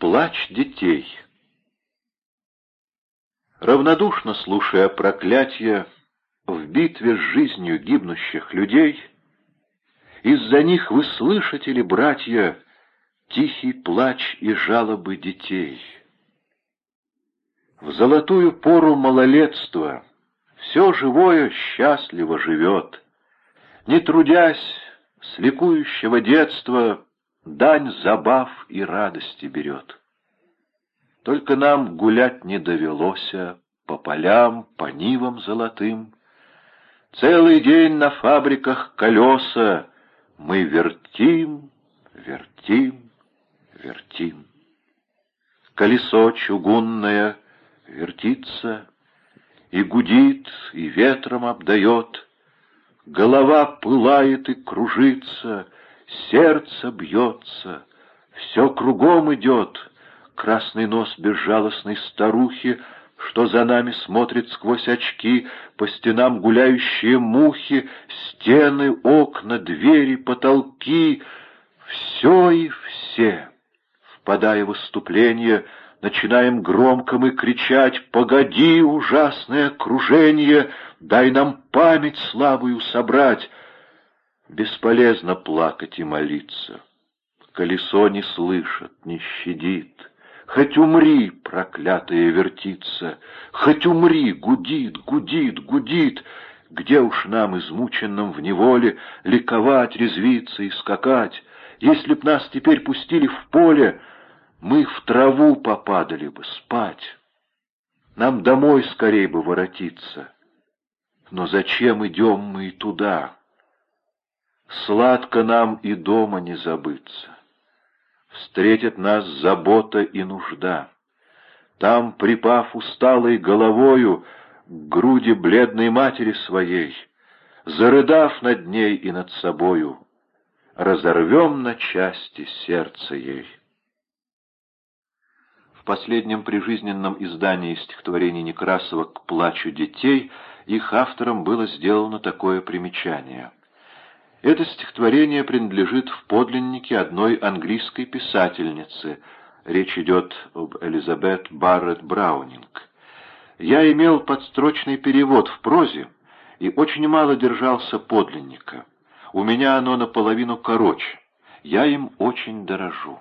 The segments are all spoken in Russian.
Плач детей Равнодушно слушая проклятия в битве с жизнью гибнущих людей, Из-за них вы слышите ли, братья, тихий плач и жалобы детей? В золотую пору малолетства все живое счастливо живет, Не трудясь, с ликующего детства Дань забав и радости берет. Только нам гулять не довелось По полям, по нивам золотым. Целый день на фабриках колеса Мы вертим, вертим, вертим. Колесо чугунное вертится И гудит, и ветром обдает. Голова пылает и кружится, Сердце бьется, все кругом идет. Красный нос безжалостной старухи, Что за нами смотрит сквозь очки, По стенам гуляющие мухи, Стены, окна, двери, потолки — Все и все, впадая в выступление, Начинаем громко мы кричать «Погоди, ужасное кружение! Дай нам память слабую собрать!» Бесполезно плакать и молиться. Колесо не слышит, не щадит. Хоть умри, проклятая вертится, Хоть умри, гудит, гудит, гудит. Где уж нам, измученным в неволе, Ликовать, резвиться и скакать? Если б нас теперь пустили в поле, Мы в траву попадали бы спать. Нам домой скорей бы воротиться. Но зачем идем мы туда? Сладко нам и дома не забыться. Встретит нас забота и нужда. Там, припав усталой головою к груди бледной матери своей, зарыдав над ней и над собою, разорвем на части сердце ей. В последнем прижизненном издании стихотворений Некрасова «К плачу детей» их автором было сделано такое примечание — это стихотворение принадлежит в подлиннике одной английской писательницы. Речь идет об Элизабет Барретт Браунинг. Я имел подстрочный перевод в прозе и очень мало держался подлинника. У меня оно наполовину короче. Я им очень дорожу.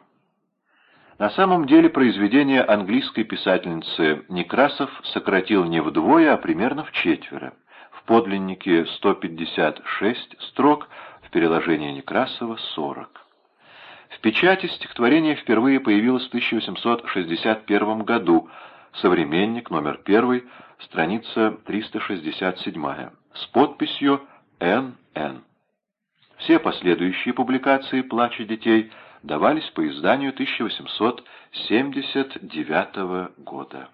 На самом деле произведение английской писательницы Некрасов сократил не вдвое, а примерно в четверо. В подлиннике 156 строк, в переложении Некрасова 40. В печати стихотворение впервые появилось в 1861 году, современник номер 1, страница 367, с подписью «Н.Н». Все последующие публикации «Плача детей» давались по изданию 1879 года.